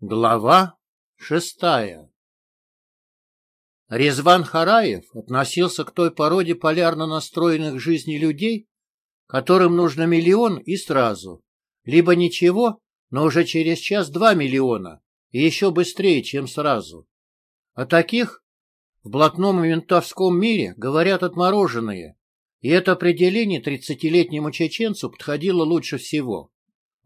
Глава шестая Резван Хараев относился к той породе полярно настроенных к жизни людей, которым нужно миллион и сразу, либо ничего, но уже через час два миллиона, и еще быстрее, чем сразу. О таких в блатном и ментовском мире говорят отмороженные, и это определение тридцатилетнему чеченцу подходило лучше всего.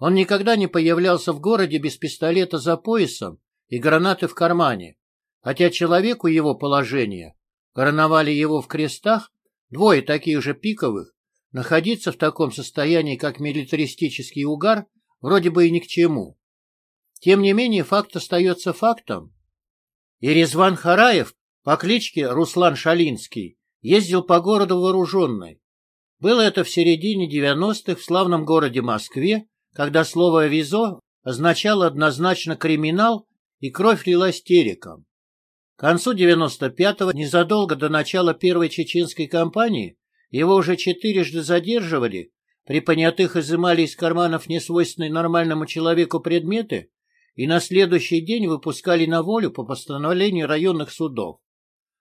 Он никогда не появлялся в городе без пистолета за поясом и гранаты в кармане, хотя человеку его положения, короновали его в крестах, двое таких же пиковых, находиться в таком состоянии, как милитаристический угар, вроде бы и ни к чему. Тем не менее, факт остается фактом. И Резван Хараев по кличке Руслан Шалинский ездил по городу вооруженный. Было это в середине 90-х в славном городе Москве, когда слово «визо» означало однозначно криминал, и кровь лилась тереком. К концу 95-го, незадолго до начала первой чеченской кампании, его уже четырежды задерживали, при понятых изымали из карманов несвойственные нормальному человеку предметы и на следующий день выпускали на волю по постановлению районных судов.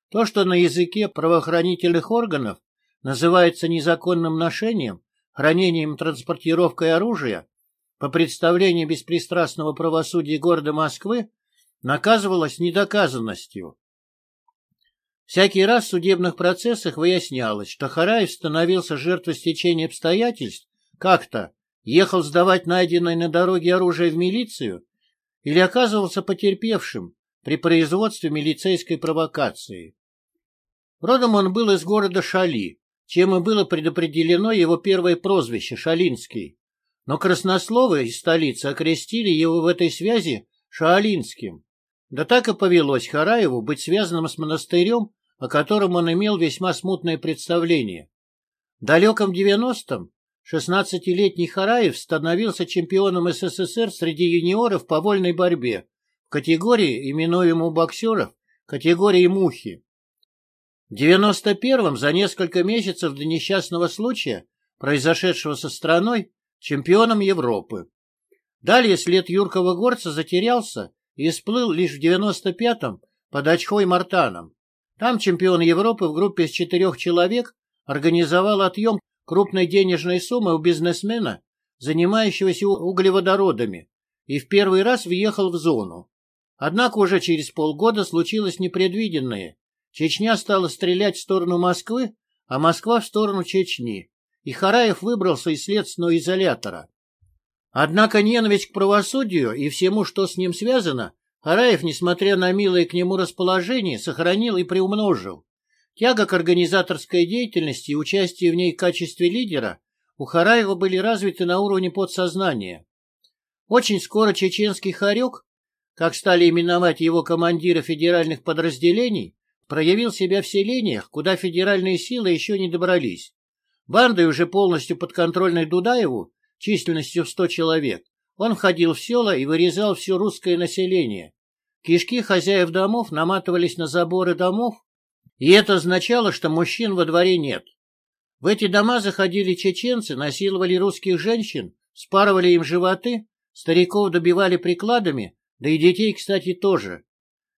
То, что на языке правоохранительных органов называется незаконным ношением, хранением транспортировкой оружия, по представлению беспристрастного правосудия города Москвы наказывалось недоказанностью. Всякий раз в судебных процессах выяснялось, что Хараев становился жертвой стечения обстоятельств, как-то ехал сдавать найденное на дороге оружие в милицию или оказывался потерпевшим при производстве милицейской провокации. Родом он был из города Шали, чем и было предопределено его первое прозвище Шалинский но краснословы из столицы окрестили его в этой связи Шаолинским. Да так и повелось Хараеву быть связанным с монастырем, о котором он имел весьма смутное представление. В далеком девяностом шестнадцатилетний Хараев становился чемпионом СССР среди юниоров по вольной борьбе в категории, именуемой боксеров, категории «мухи». В девяносто первом, за несколько месяцев до несчастного случая, произошедшего со страной, чемпионом Европы. Далее след Юркова горца затерялся и всплыл лишь в 95-м под Очхой Мартаном. Там чемпион Европы в группе из четырех человек организовал отъем крупной денежной суммы у бизнесмена, занимающегося углеводородами, и в первый раз въехал в зону. Однако уже через полгода случилось непредвиденное. Чечня стала стрелять в сторону Москвы, а Москва в сторону Чечни и Хараев выбрался из следственного изолятора. Однако ненависть к правосудию и всему, что с ним связано, Хараев, несмотря на милое к нему расположение, сохранил и приумножил. Тяга к организаторской деятельности и участие в ней в качестве лидера у Хараева были развиты на уровне подсознания. Очень скоро чеченский хорек, как стали именовать его командиры федеральных подразделений, проявил себя в селениях, куда федеральные силы еще не добрались. Бандой, уже полностью подконтрольной Дудаеву, численностью в сто человек, он входил в села и вырезал все русское население. Кишки хозяев домов наматывались на заборы домов, и это означало, что мужчин во дворе нет. В эти дома заходили чеченцы, насиловали русских женщин, спарывали им животы, стариков добивали прикладами, да и детей, кстати, тоже.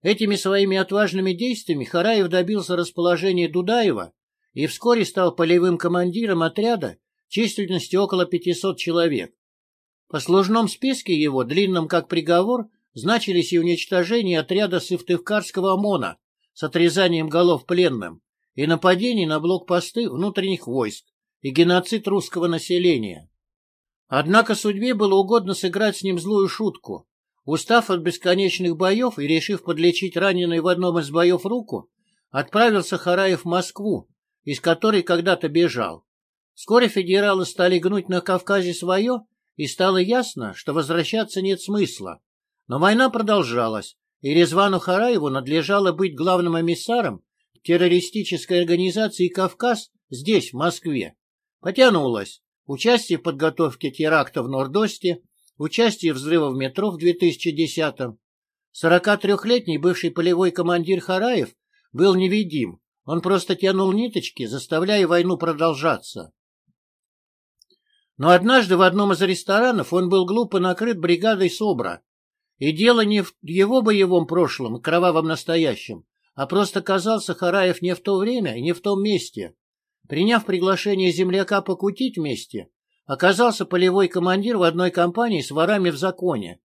Этими своими отважными действиями Хараев добился расположения Дудаева и вскоре стал полевым командиром отряда численностью около 500 человек. По служном списке его, длинном как приговор, значились и уничтожение отряда Сыктывкарского ОМОНа с отрезанием голов пленным и нападение на блокпосты внутренних войск и геноцид русского населения. Однако судьбе было угодно сыграть с ним злую шутку. Устав от бесконечных боев и решив подлечить раненую в одном из боев руку, отправился Хараев в Москву, из которой когда-то бежал. Вскоре федералы стали гнуть на Кавказе свое, и стало ясно, что возвращаться нет смысла. Но война продолжалась, и Резвану Хараеву надлежало быть главным эмиссаром террористической организации «Кавказ» здесь, в Москве. Потянулось участие в подготовке теракта в Нордосте, участие взрыва в метро в 2010-м. 43-летний бывший полевой командир Хараев был невидим, он просто тянул ниточки, заставляя войну продолжаться. Но однажды в одном из ресторанов он был глупо накрыт бригадой СОБРа, И дело не в его боевом прошлом кровавом настоящем, а просто казался Хараев не в то время и не в том месте. Приняв приглашение земляка покутить вместе, оказался полевой командир в одной компании с ворами в законе.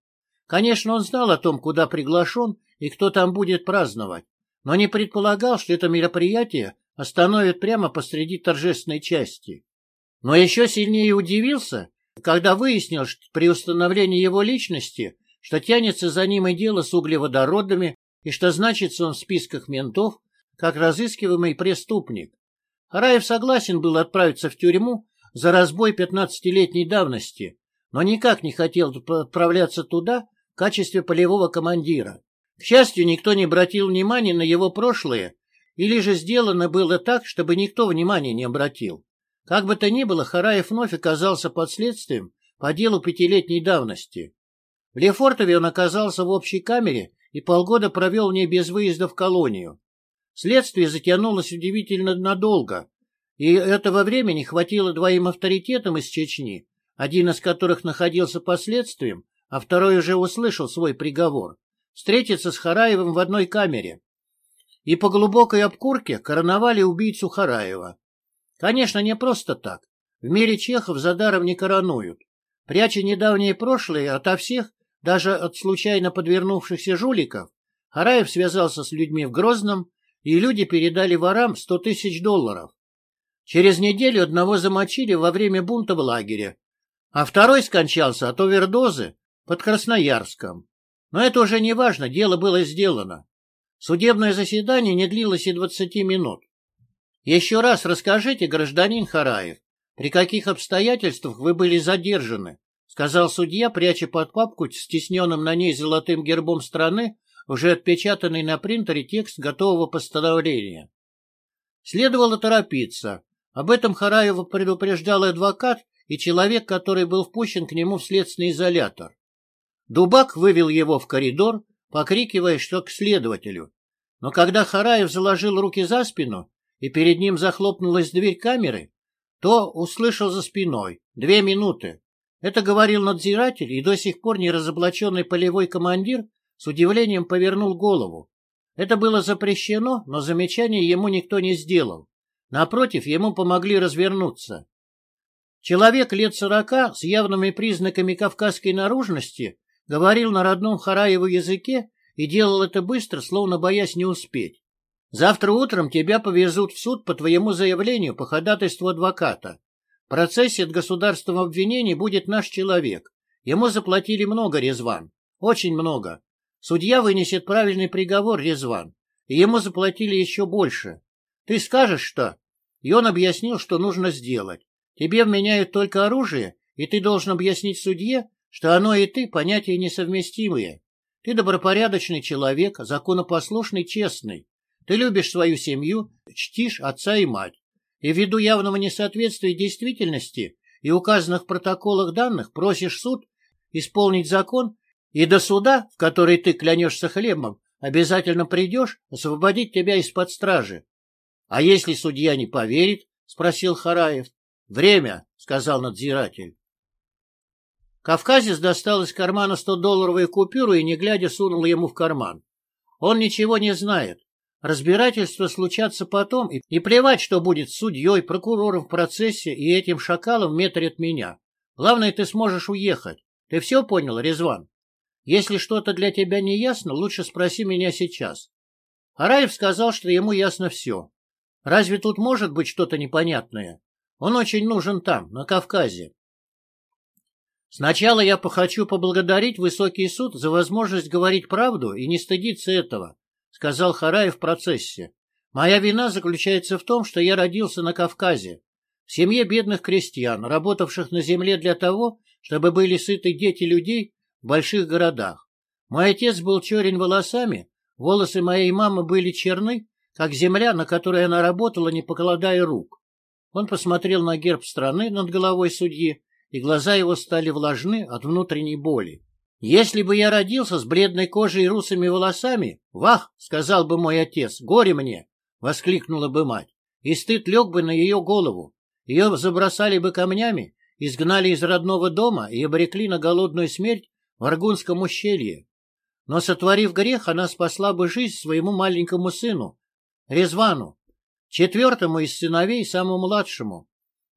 Конечно, он знал о том, куда приглашен и кто там будет праздновать, но не предполагал, что это мероприятие остановят прямо посреди торжественной части. Но еще сильнее удивился, когда выяснил что при установлении его личности, что тянется за ним и дело с углеводородами, и что значится он в списках ментов, как разыскиваемый преступник. Хараев согласен был отправиться в тюрьму за разбой пятнадцатилетней давности, но никак не хотел отправляться туда в качестве полевого командира. К счастью, никто не обратил внимания на его прошлое или же сделано было так, чтобы никто внимания не обратил. Как бы то ни было, Хараев вновь оказался под следствием по делу пятилетней давности. В Лефортове он оказался в общей камере и полгода провел в ней без выезда в колонию. Следствие затянулось удивительно надолго, и этого времени хватило двоим авторитетам из Чечни, один из которых находился под следствием, а второй уже услышал свой приговор, встретиться с Хараевым в одной камере и по глубокой обкурке короновали убийцу Хараева. Конечно, не просто так. В мире чехов за даром не коронуют. Пряча недавнее прошлое ото всех, даже от случайно подвернувшихся жуликов, Хараев связался с людьми в Грозном, и люди передали ворам сто тысяч долларов. Через неделю одного замочили во время бунта в лагере, а второй скончался от овердозы под Красноярском. Но это уже не важно, дело было сделано. Судебное заседание не длилось и двадцати минут. Еще раз расскажите, гражданин Хараев, при каких обстоятельствах вы были задержаны, сказал судья, пряча под папку с стесненным на ней золотым гербом страны уже отпечатанный на принтере текст готового постановления. Следовало торопиться. Об этом Хараева предупреждал адвокат и человек, который был впущен к нему в следственный изолятор. Дубак вывел его в коридор, покрикивая, что к следователю. Но когда Хараев заложил руки за спину, и перед ним захлопнулась дверь камеры, то услышал за спиной «две минуты». Это говорил надзиратель, и до сих пор не разоблаченный полевой командир с удивлением повернул голову. Это было запрещено, но замечания ему никто не сделал. Напротив, ему помогли развернуться. Человек лет сорока с явными признаками кавказской наружности говорил на родном Хараеву языке и делал это быстро, словно боясь не успеть. Завтра утром тебя повезут в суд по твоему заявлению по ходатайству адвоката. В процессе от государственного обвинения будет наш человек. Ему заплатили много, Резван. Очень много. Судья вынесет правильный приговор, Резван. И ему заплатили еще больше. Ты скажешь, что? И он объяснил, что нужно сделать. Тебе вменяют только оружие, и ты должен объяснить судье, что оно и ты понятия несовместимые. Ты добропорядочный человек, законопослушный, честный. Ты любишь свою семью, чтишь отца и мать. И ввиду явного несоответствия действительности и указанных в протоколах данных просишь суд исполнить закон и до суда, в который ты клянешься хлебом, обязательно придешь освободить тебя из-под стражи. — А если судья не поверит? — спросил Хараев. — Время, — сказал надзиратель. Кавказец достал из кармана сто-долларовую купюру и, не глядя, сунул ему в карман. Он ничего не знает. Разбирательства случатся потом, и, и плевать, что будет судьей, прокурором в процессе и этим шакалом от меня. Главное, ты сможешь уехать. Ты все понял, Резван? Если что-то для тебя не ясно, лучше спроси меня сейчас. Араев сказал, что ему ясно все. Разве тут может быть что-то непонятное? Он очень нужен там, на Кавказе. Сначала я хочу поблагодарить Высокий суд за возможность говорить правду и не стыдиться этого, сказал Хараев в процессе. Моя вина заключается в том, что я родился на Кавказе, в семье бедных крестьян, работавших на земле для того, чтобы были сыты дети людей в больших городах. Мой отец был черен волосами, волосы моей мамы были черны, как земля, на которой она работала, не покладая рук. Он посмотрел на герб страны над головой судьи и глаза его стали влажны от внутренней боли. «Если бы я родился с бледной кожей и русыми волосами, вах!» — сказал бы мой отец, «горе мне!» — воскликнула бы мать. И стыд лег бы на ее голову. Ее забросали бы камнями, изгнали из родного дома и обрекли на голодную смерть в Аргунском ущелье. Но, сотворив грех, она спасла бы жизнь своему маленькому сыну, Резвану, четвертому из сыновей, самому младшему.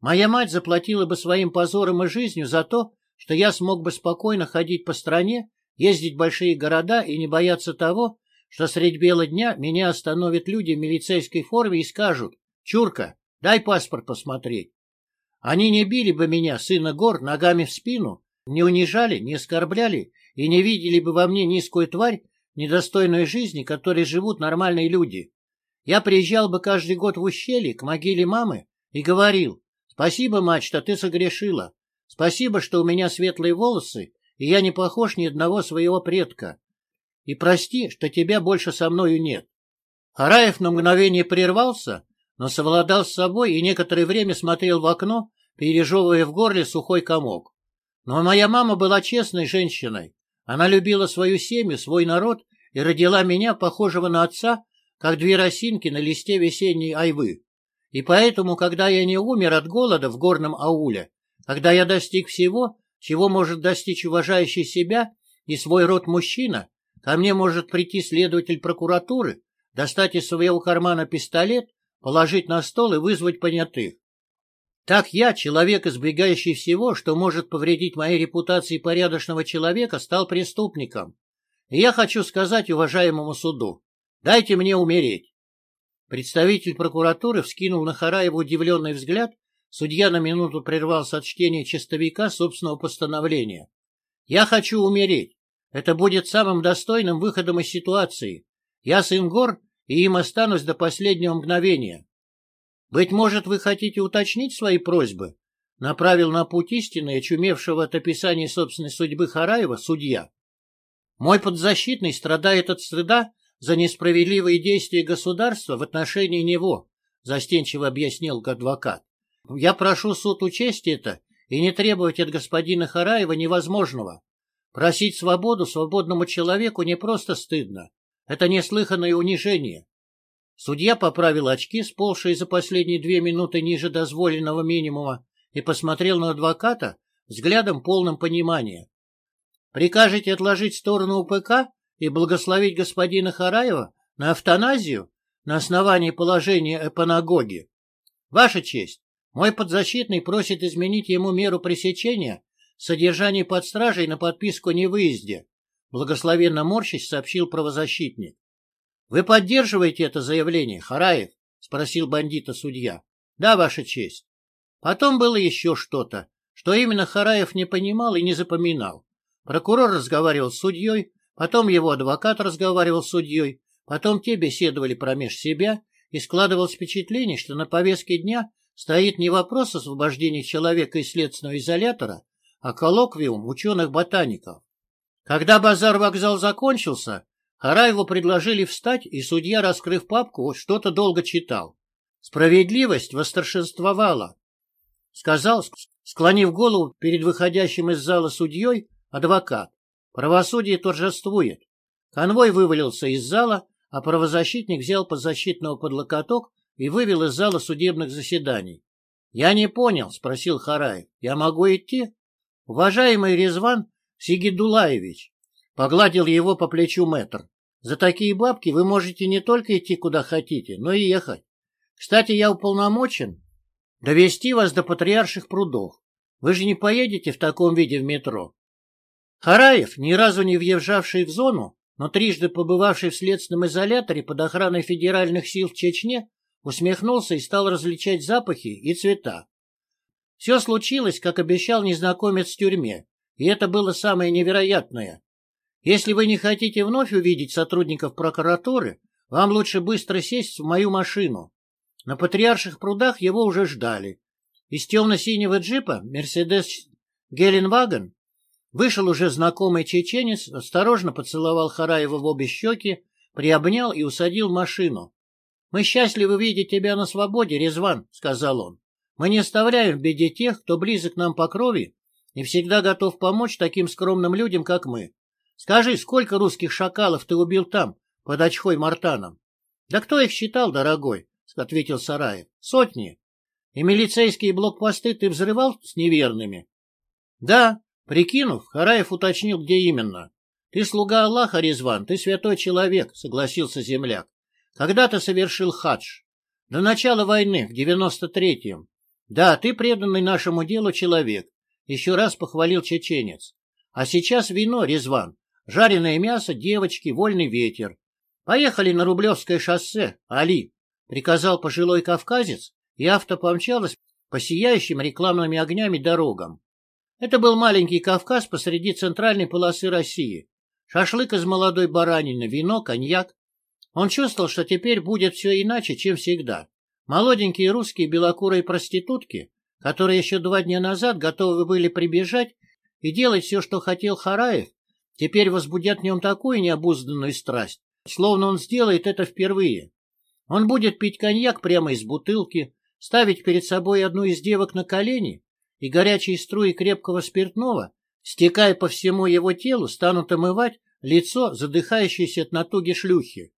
Моя мать заплатила бы своим позором и жизнью за то, что я смог бы спокойно ходить по стране, ездить в большие города и не бояться того, что средь бела дня меня остановят люди в милицейской форме и скажут «Чурка, дай паспорт посмотреть». Они не били бы меня, сына гор, ногами в спину, не унижали, не оскорбляли и не видели бы во мне низкую тварь, недостойную жизни, которой живут нормальные люди. Я приезжал бы каждый год в ущелье к могиле мамы и говорил «Спасибо, мать, что ты согрешила. Спасибо, что у меня светлые волосы, и я не похож ни одного своего предка. И прости, что тебя больше со мною нет». Хараев на мгновение прервался, но совладал с собой и некоторое время смотрел в окно, пережевывая в горле сухой комок. Но моя мама была честной женщиной. Она любила свою семью, свой народ и родила меня, похожего на отца, как две росинки на листе весенней айвы. И поэтому, когда я не умер от голода в горном ауле, когда я достиг всего, чего может достичь уважающий себя и свой род мужчина, ко мне может прийти следователь прокуратуры, достать из своего кармана пистолет, положить на стол и вызвать понятых. Так я, человек, избегающий всего, что может повредить моей репутации порядочного человека, стал преступником. И я хочу сказать уважаемому суду, дайте мне умереть. Представитель прокуратуры вскинул на Хараева удивленный взгляд, судья на минуту прервался от чтения чистовика собственного постановления. Я хочу умереть. Это будет самым достойным выходом из ситуации. Я сын гор, и им останусь до последнего мгновения. Быть может, вы хотите уточнить свои просьбы? Направил на путь истины, очумевшего от описания собственной судьбы Хараева, судья. Мой подзащитный страдает от стыда за несправедливые действия государства в отношении него, застенчиво объяснил адвокат. Я прошу суд учесть это и не требовать от господина Хараева невозможного. Просить свободу свободному человеку не просто стыдно. Это неслыханное унижение. Судья поправил очки, сползшие за последние две минуты ниже дозволенного минимума, и посмотрел на адвоката взглядом полным понимания. «Прикажете отложить сторону УПК и благословить господина Хараева на автоназию на основании положения о панагоге? Ваша честь, мой подзащитный просит изменить ему меру пресечения содержание под стражей на подписку невыезде», благословенно морщись сообщил правозащитник. Вы поддерживаете это заявление, Хараев? Спросил бандита судья. Да, Ваша честь. Потом было еще что-то, что именно Хараев не понимал и не запоминал. Прокурор разговаривал с судьей, потом его адвокат разговаривал с судьей, потом те беседовали промеж себя, и складывалось впечатление, что на повестке дня стоит не вопрос освобождения человека из следственного изолятора, а коллоквиум ученых-ботаников. Когда базар-вокзал закончился, Хараеву предложили встать, и судья, раскрыв папку, что-то долго читал. Справедливость восторжествовала. Сказал, склонив голову перед выходящим из зала судьей, адвокат. Правосудие торжествует. Конвой вывалился из зала, а правозащитник взял подзащитного под локоток и вывел из зала судебных заседаний. — Я не понял, — спросил Хараев. — Я могу идти? — Уважаемый Резван Сигидулаевич, — погладил его по плечу мэтр. За такие бабки вы можете не только идти куда хотите, но и ехать. Кстати, я уполномочен довести вас до патриарших прудов. Вы же не поедете в таком виде в метро. Хараев, ни разу не въезжавший в зону, но трижды побывавший в следственном изоляторе под охраной федеральных сил в Чечне, усмехнулся и стал различать запахи и цвета. Все случилось, как обещал незнакомец в тюрьме, и это было самое невероятное. Если вы не хотите вновь увидеть сотрудников прокуратуры, вам лучше быстро сесть в мою машину. На Патриарших прудах его уже ждали. Из темно-синего джипа «Мерседес Геленваген» вышел уже знакомый чеченец, осторожно поцеловал Хараева в обе щеки, приобнял и усадил машину. — Мы счастливы видеть тебя на свободе, Резван, — сказал он. — Мы не оставляем в беде тех, кто близок нам по крови и всегда готов помочь таким скромным людям, как мы. Скажи, сколько русских шакалов ты убил там, под очхой Мартаном? — Да кто их считал, дорогой? — ответил Сараев. — Сотни. И милицейские блокпосты ты взрывал с неверными? — Да. Прикинув, Хараев уточнил, где именно. Ты слуга Аллаха, Резван, ты святой человек, согласился земляк. Когда ты совершил хадж? До начала войны, в девяносто третьем. Да, ты преданный нашему делу человек, еще раз похвалил чеченец. А сейчас вино, Резван, жареное мясо, девочки, вольный ветер. Поехали на Рублевское шоссе, Али, приказал пожилой кавказец, и авто помчалось по сияющим рекламными огнями дорогам. Это был маленький Кавказ посреди центральной полосы России. Шашлык из молодой баранины, вино, коньяк. Он чувствовал, что теперь будет все иначе, чем всегда. Молоденькие русские белокурые проститутки, которые еще два дня назад готовы были прибежать и делать все, что хотел Хараев, теперь возбудят в нем такую необузданную страсть, словно он сделает это впервые. Он будет пить коньяк прямо из бутылки, ставить перед собой одну из девок на колени, и горячие струи крепкого спиртного, стекая по всему его телу, станут омывать лицо задыхающейся от натуги шлюхи.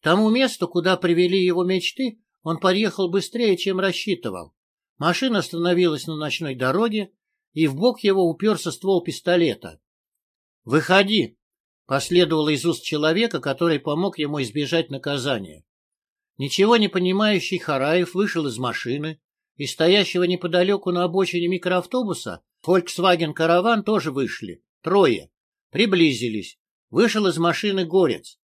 К тому месту, куда привели его мечты, он подъехал быстрее, чем рассчитывал. Машина остановилась на ночной дороге, и в бок его уперся ствол пистолета. «Выходи!» — последовало из уст человека, который помог ему избежать наказания. Ничего не понимающий Хараев вышел из машины, и стоящего неподалеку на обочине микроавтобуса Volkswagen Караван тоже вышли, трое, приблизились. Вышел из машины Горец.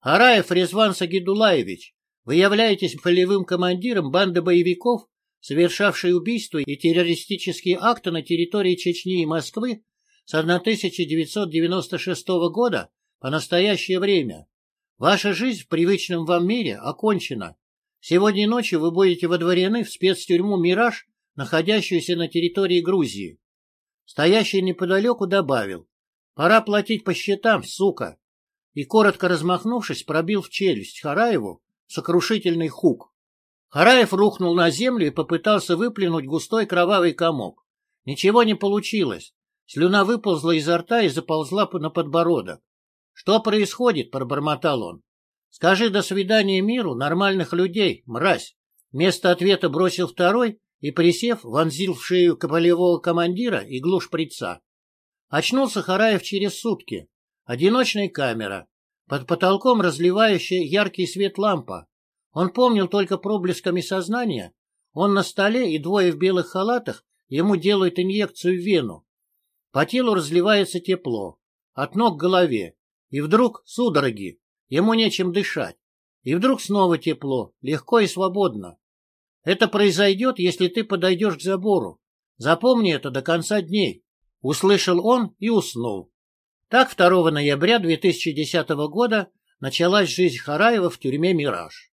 Хараев Резван Сагидулаевич, вы являетесь полевым командиром банды боевиков, совершавшей убийства и террористические акты на территории Чечни и Москвы с 1996 года по настоящее время. Ваша жизнь в привычном вам мире окончена. Сегодня ночью вы будете водворены в спецтюрьму «Мираж», находящуюся на территории Грузии. Стоящий неподалеку добавил. Пора платить по счетам, сука. И, коротко размахнувшись, пробил в челюсть Хараеву сокрушительный хук. Хараев рухнул на землю и попытался выплюнуть густой кровавый комок. Ничего не получилось. Слюна выползла изо рта и заползла на подбородок. «Что происходит?» — пробормотал он. «Скажи до свидания миру нормальных людей, мразь!» Вместо ответа бросил второй и, присев, вонзил в шею полевого командира иглу шприца. Очнулся Хараев через сутки. Одиночная камера. Под потолком разливающая яркий свет лампа. Он помнил только проблесками сознания. Он на столе, и двое в белых халатах ему делают инъекцию в вену. По телу разливается тепло. От ног к голове. И вдруг судороги, ему нечем дышать. И вдруг снова тепло, легко и свободно. Это произойдет, если ты подойдешь к забору. Запомни это до конца дней. Услышал он и уснул. Так 2 ноября 2010 года началась жизнь Хараева в тюрьме «Мираж».